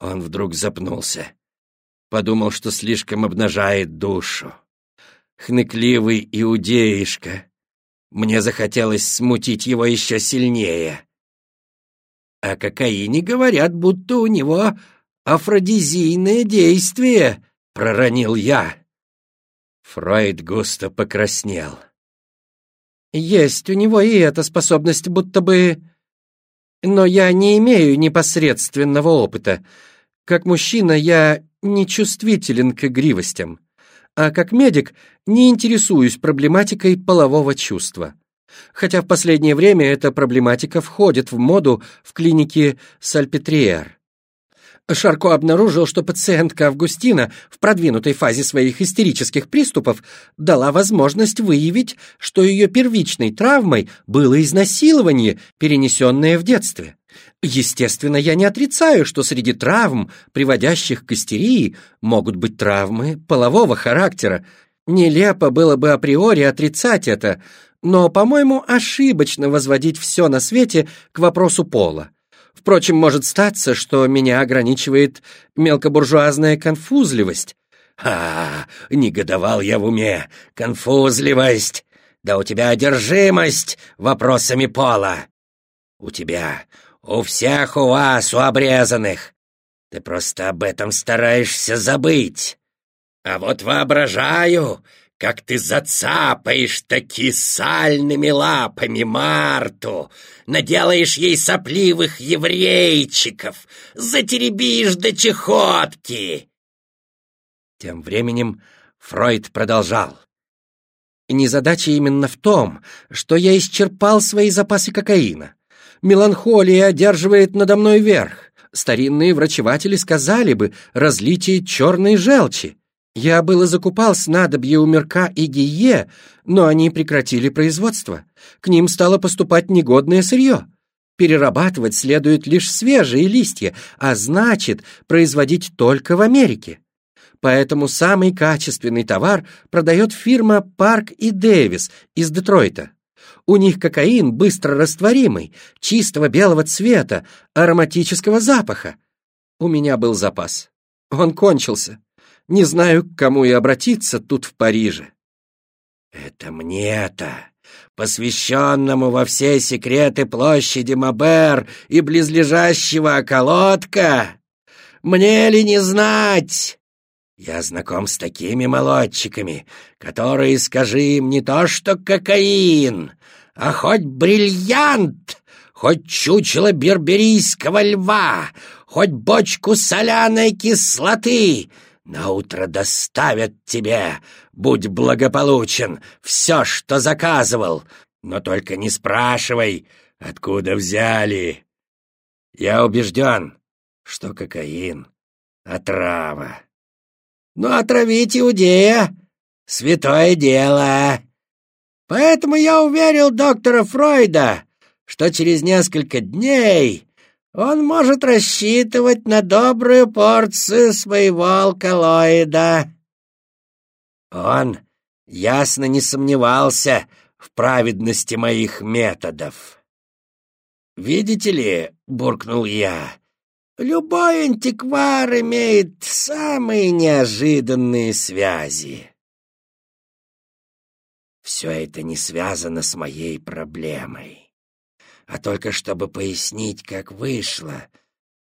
Он вдруг запнулся. Подумал, что слишком обнажает душу. Хныкливый иудеишка. Мне захотелось смутить его еще сильнее. О кокаине говорят, будто у него афродизийное действие, проронил я. Фройд густо покраснел. Есть у него и эта способность, будто бы... Но я не имею непосредственного опыта. Как мужчина я не чувствителен к игривостям, а как медик не интересуюсь проблематикой полового чувства. Хотя в последнее время эта проблематика входит в моду в клинике Сальпетриер. Шарко обнаружил, что пациентка Августина в продвинутой фазе своих истерических приступов дала возможность выявить, что ее первичной травмой было изнасилование, перенесенное в детстве. Естественно, я не отрицаю, что среди травм, приводящих к истерии, могут быть травмы полового характера. Нелепо было бы априори отрицать это, но, по-моему, ошибочно возводить все на свете к вопросу пола. Впрочем, может статься, что меня ограничивает мелкобуржуазная конфузливость. А, негодовал я в уме. Конфузливость. Да у тебя одержимость вопросами пола. У тебя, у всех у вас, у обрезанных. Ты просто об этом стараешься забыть. А вот воображаю, как ты зацапаешь таки сальными лапами Марту, наделаешь ей сопливых еврейчиков, затеребишь до чехотки. Тем временем Фройд продолжал. Незадача именно в том, что я исчерпал свои запасы кокаина. Меланхолия одерживает надо мной верх. Старинные врачеватели сказали бы разлитие черной желчи. Я было закупал снадобье у Мерка и Гие, но они прекратили производство. К ним стало поступать негодное сырье. Перерабатывать следует лишь свежие листья, а значит, производить только в Америке. Поэтому самый качественный товар продает фирма Парк и Дэвис из Детройта. У них кокаин быстро растворимый, чистого белого цвета, ароматического запаха. У меня был запас. Он кончился. Не знаю, к кому и обратиться тут в Париже. Это мне-то, посвященному во все секреты площади Мабер и близлежащего околотка? Мне ли не знать? Я знаком с такими молодчиками, которые, скажи им, не то что кокаин, а хоть бриллиант, хоть чучело берберийского льва, хоть бочку соляной кислоты — на утро доставят тебе, будь благополучен, все, что заказывал, но только не спрашивай, откуда взяли. Я убежден, что кокаин — отрава. Но отравить иудея — святое дело. Поэтому я уверил доктора Фройда, что через несколько дней он может рассчитывать на добрую порцию своего алкалоида. Он ясно не сомневался в праведности моих методов. «Видите ли, — буркнул я, — любой антиквар имеет самые неожиданные связи. Все это не связано с моей проблемой а только чтобы пояснить, как вышло,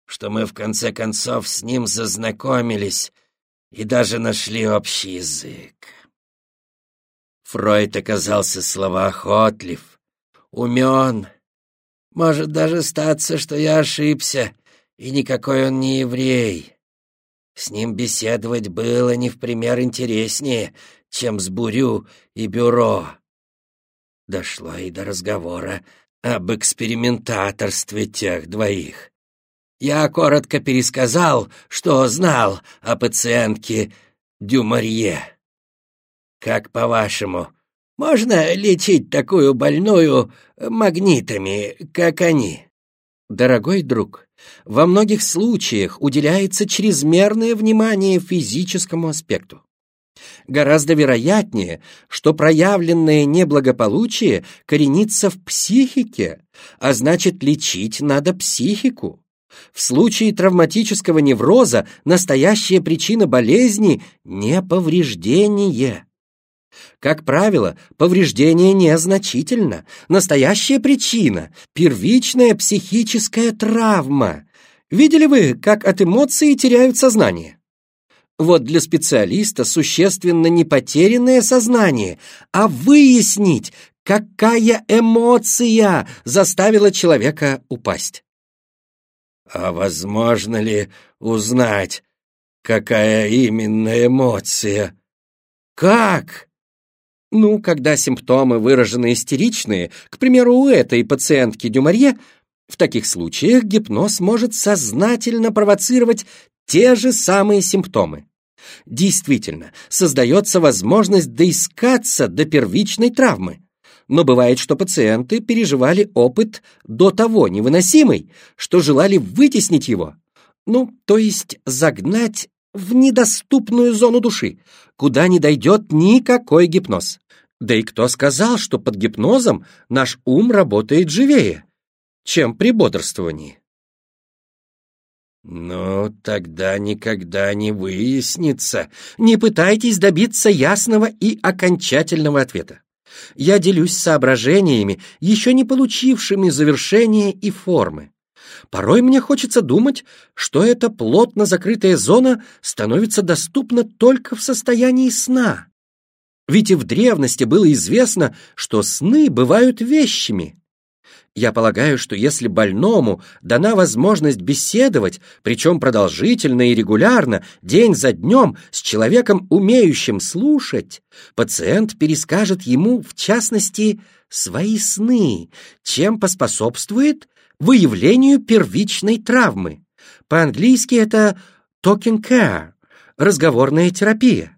что мы в конце концов с ним зазнакомились и даже нашли общий язык. Фройд оказался словоохотлив, умен. Может даже статься, что я ошибся, и никакой он не еврей. С ним беседовать было не в пример интереснее, чем с Бурю и Бюро. Дошло и до разговора об экспериментаторстве тех двоих. Я коротко пересказал, что знал о пациентке Дюмарье. Как по-вашему, можно лечить такую больную магнитами, как они? Дорогой друг, во многих случаях уделяется чрезмерное внимание физическому аспекту. Гораздо вероятнее, что проявленное неблагополучие коренится в психике, а значит, лечить надо психику. В случае травматического невроза настоящая причина болезни – не повреждение. Как правило, повреждение незначительно. Настоящая причина – первичная психическая травма. Видели вы, как от эмоций теряют сознание? Вот для специалиста существенно не потерянное сознание, а выяснить, какая эмоция заставила человека упасть. А возможно ли узнать, какая именно эмоция? Как? Ну, когда симптомы выражены истеричные, к примеру, у этой пациентки Дюмарье, в таких случаях гипноз может сознательно провоцировать те же самые симптомы. Действительно, создается возможность доискаться до первичной травмы. Но бывает, что пациенты переживали опыт до того невыносимый, что желали вытеснить его. Ну, то есть загнать в недоступную зону души, куда не дойдет никакой гипноз. Да и кто сказал, что под гипнозом наш ум работает живее, чем при бодрствовании? «Ну, тогда никогда не выяснится. Не пытайтесь добиться ясного и окончательного ответа. Я делюсь соображениями, еще не получившими завершения и формы. Порой мне хочется думать, что эта плотно закрытая зона становится доступна только в состоянии сна. Ведь и в древности было известно, что сны бывают вещами. Я полагаю, что если больному дана возможность беседовать, причем продолжительно и регулярно, день за днем, с человеком, умеющим слушать, пациент перескажет ему, в частности, свои сны, чем поспособствует выявлению первичной травмы. По-английски это talking care, разговорная терапия.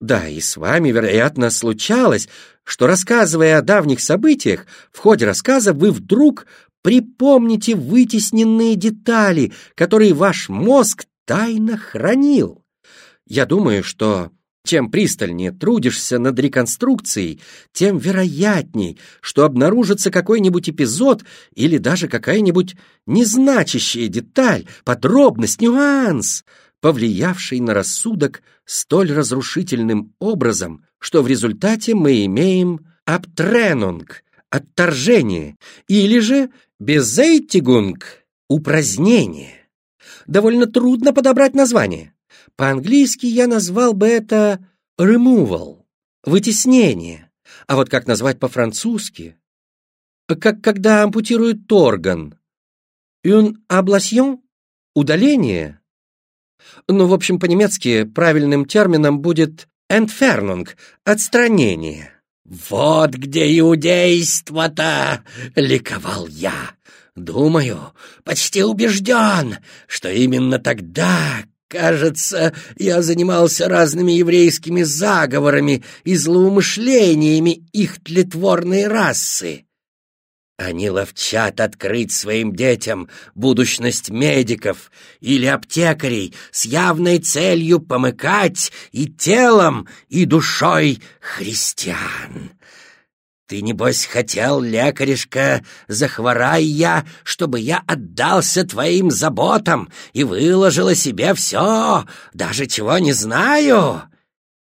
Да, и с вами, вероятно, случалось, что, рассказывая о давних событиях, в ходе рассказа вы вдруг припомните вытесненные детали, которые ваш мозг тайно хранил. Я думаю, что чем пристальнее трудишься над реконструкцией, тем вероятней, что обнаружится какой-нибудь эпизод или даже какая-нибудь незначащая деталь, подробность, нюанс, повлиявший на рассудок столь разрушительным образом, что в результате мы имеем абтренунг, отторжение, или же безейтигунг, упразднение. Довольно трудно подобрать название. По-английски я назвал бы это removal, вытеснение. А вот как назвать по-французски? Как когда ампутируют орган. Un ablation? Удаление? Ну, в общем, по-немецки правильным термином будет «entfernung» — «отстранение». «Вот где иудейство-то!» — ликовал я. «Думаю, почти убежден, что именно тогда, кажется, я занимался разными еврейскими заговорами и злоумышлениями их тлетворной расы. Они ловчат открыть своим детям будущность медиков или аптекарей с явной целью помыкать и телом, и душой христиан. Ты, небось, хотел, лекаришка, захворай я, чтобы я отдался твоим заботам и выложила себе все, даже чего не знаю,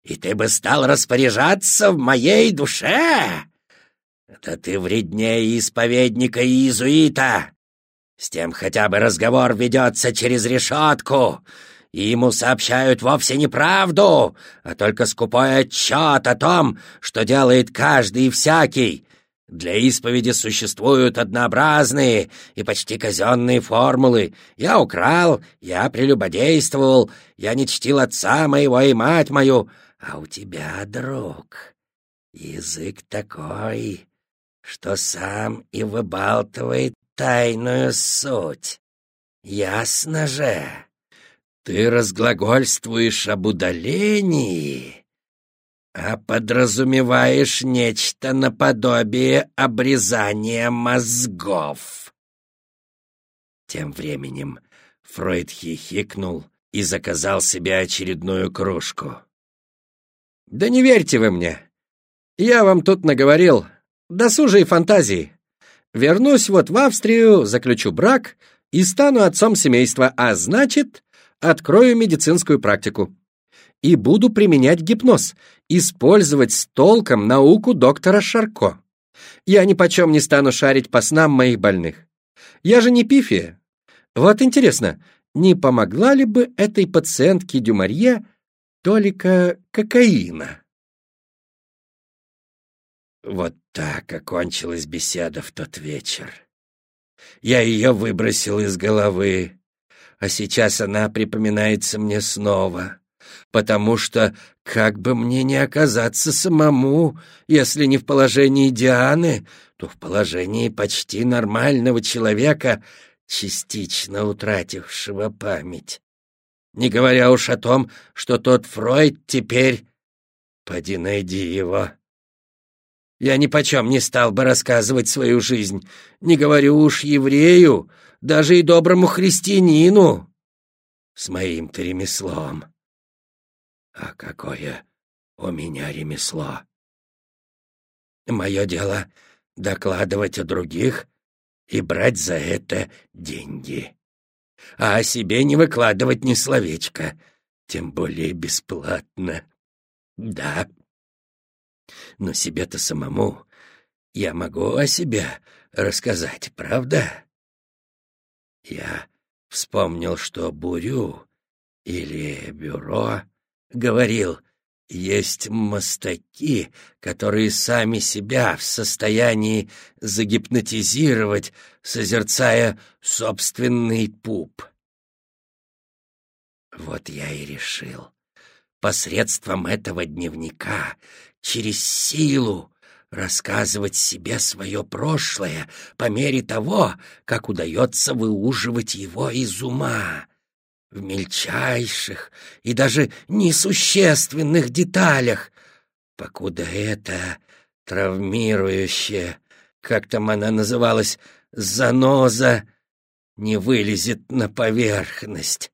и ты бы стал распоряжаться в моей душе?» «Да ты вреднее исповедника и иезуита! С тем хотя бы разговор ведется через решетку, и ему сообщают вовсе не правду, а только скупой отчет о том, что делает каждый и всякий. Для исповеди существуют однообразные и почти казенные формулы. Я украл, я прелюбодействовал, я не чтил отца моего и мать мою, а у тебя, друг, язык такой, что сам и выбалтывает тайную суть. Ясно же, ты разглагольствуешь об удалении, а подразумеваешь нечто наподобие обрезания мозгов. Тем временем Фройд хихикнул и заказал себе очередную кружку. «Да не верьте вы мне! Я вам тут наговорил, Досужие фантазии. Вернусь вот в Австрию, заключу брак и стану отцом семейства, а значит, открою медицинскую практику. И буду применять гипноз, использовать с толком науку доктора Шарко. Я ни почем не стану шарить по снам моих больных. Я же не пифия. Вот интересно, не помогла ли бы этой пациентке Дюмарье толика кокаина? Вот так окончилась беседа в тот вечер. Я ее выбросил из головы, а сейчас она припоминается мне снова, потому что как бы мне не оказаться самому, если не в положении Дианы, то в положении почти нормального человека, частично утратившего память. Не говоря уж о том, что тот Фройд теперь... Поди найди его. Я ни почем не стал бы рассказывать свою жизнь, не говорю уж еврею, даже и доброму христианину с моим-то ремеслом. А какое у меня ремесло? Мое дело — докладывать о других и брать за это деньги. А о себе не выкладывать ни словечко, тем более бесплатно. Да, но себе-то самому я могу о себе рассказать, правда? Я вспомнил, что Бурю или Бюро говорил, есть мастаки, которые сами себя в состоянии загипнотизировать, созерцая собственный пуп. Вот я и решил посредством этого дневника через силу рассказывать себе свое прошлое по мере того, как удается выуживать его из ума, в мельчайших и даже несущественных деталях, покуда это травмирующее, как там она называлась, заноза, не вылезет на поверхность.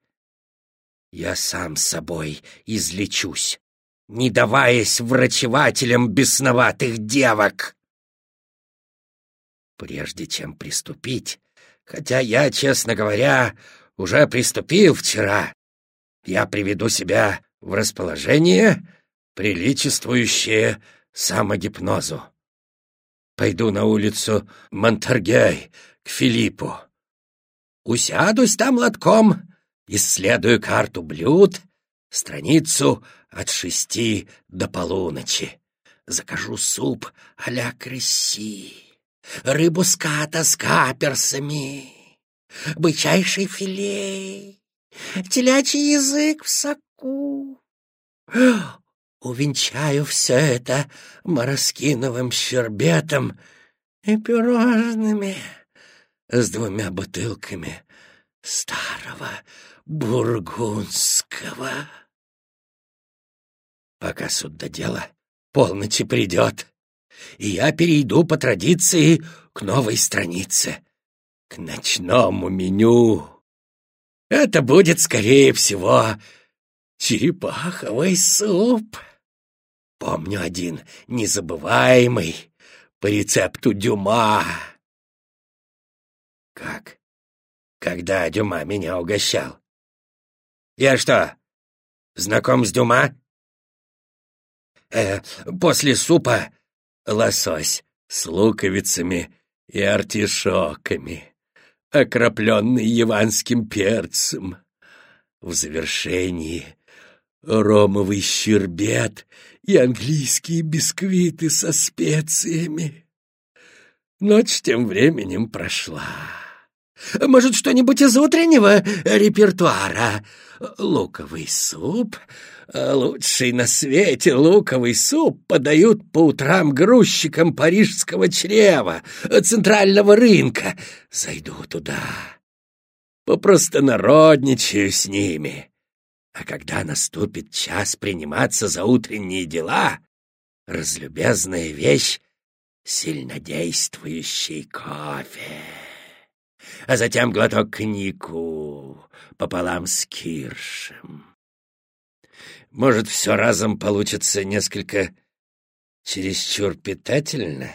Я сам собой излечусь не даваясь врачевателям бесноватых девок. Прежде чем приступить, хотя я, честно говоря, уже приступил вчера, я приведу себя в расположение, приличествующее самогипнозу. Пойду на улицу Монтаргей к Филиппу. Усядусь там лотком, исследую карту блюд, страницу от шести до полуночи. Закажу суп а-ля кресси, рыбу ската с каперсами, бычайший филей, телячий язык в соку. Увенчаю все это мороскиновым щербетом и пирожными с двумя бутылками старого бургундского. Пока суд до дела, полночи придет, и я перейду по традиции к новой странице, к ночному меню. Это будет, скорее всего, черепаховый суп. Помню один незабываемый по рецепту Дюма. Как? Когда Дюма меня угощал? Я что, знаком с Дюма? Э, после супа лосось с луковицами и артишоками, окропленный яванским перцем. В завершении ромовый щербет и английские бисквиты со специями. Ночь тем временем прошла. Может, что-нибудь из утреннего репертуара? Луковый суп, лучший на свете луковый суп подают по утрам грузчикам парижского чрева, центрального рынка. Зайду туда, попростонародничаю с ними. А когда наступит час приниматься за утренние дела, разлюбезная вещь — сильнодействующий кофе а затем глоток коньяку пополам с киршем. Может, все разом получится несколько чересчур питательно?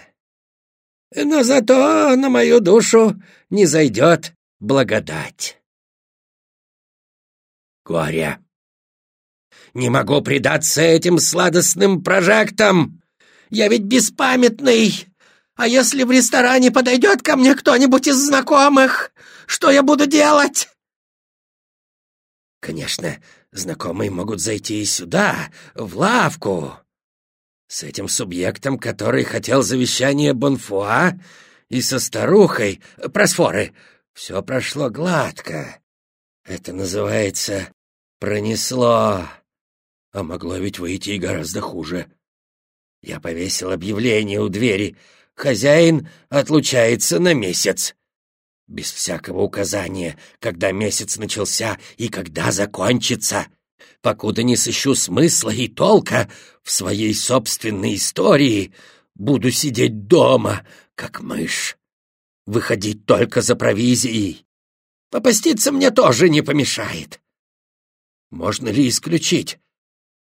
Но зато на мою душу не зайдет благодать. Горе. Не могу предаться этим сладостным прожектам. Я ведь беспамятный. А если в ресторане подойдет ко мне кто-нибудь из знакомых, что я буду делать? Конечно, знакомые могут зайти и сюда, в лавку. С этим субъектом, который хотел завещание Бонфуа, и со старухой, просфоры, все прошло гладко. Это называется «пронесло». А могло ведь выйти и гораздо хуже. Я повесил объявление у двери. Хозяин отлучается на месяц. Без всякого указания, когда месяц начался и когда закончится. Покуда не сыщу смысла и толка в своей собственной истории, буду сидеть дома, как мышь. Выходить только за провизией. Попаститься мне тоже не помешает. Можно ли исключить,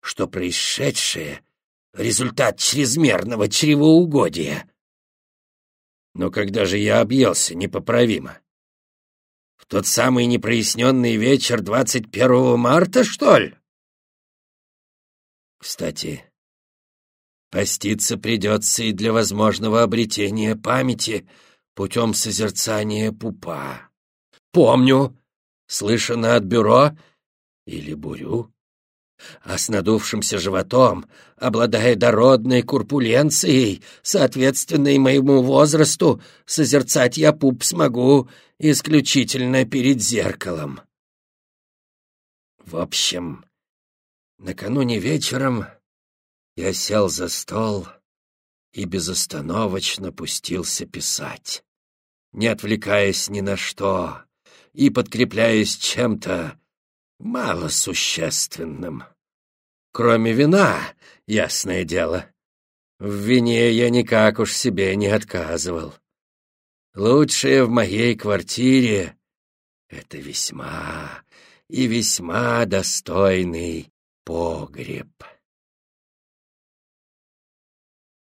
что происшедшее — результат чрезмерного чревоугодия? Но когда же я объелся непоправимо? В тот самый непроясненный вечер 21 марта, что ли? Кстати, поститься придется и для возможного обретения памяти путем созерцания пупа. Помню, слышано от бюро или бурю. А с надувшимся животом, обладая дородной курпуленцией, соответственной моему возрасту, созерцать я пуп смогу исключительно перед зеркалом. В общем, накануне вечером я сел за стол и безостановочно пустился писать, не отвлекаясь ни на что и подкрепляясь чем-то малосущественным. Кроме вина, ясное дело. В вине я никак уж себе не отказывал. Лучшее в моей квартире — это весьма и весьма достойный погреб.